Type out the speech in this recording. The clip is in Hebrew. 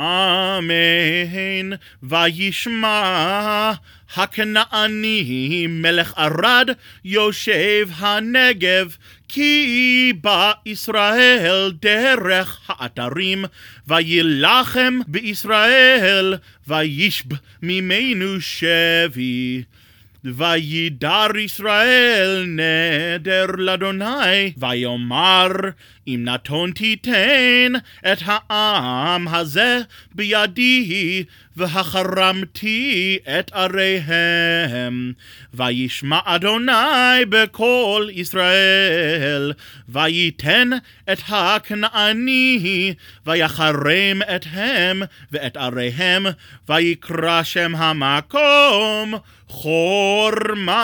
אמן. וישמע הכנעני מלך ערד יושב הנגב כי בא ישראל דרך האתרים וילחם בישראל וישב ממנו שבי וידר ישראל נדר לאדוני, ויאמר אם נתון תיתן את העם הזה בידי, והחרמתי את עריהם. וישמע אדוני בקול ישראל, וייתן את הכנעני, ויחרם אתהם ואת עריהם, ויקרא שם המקום Horma.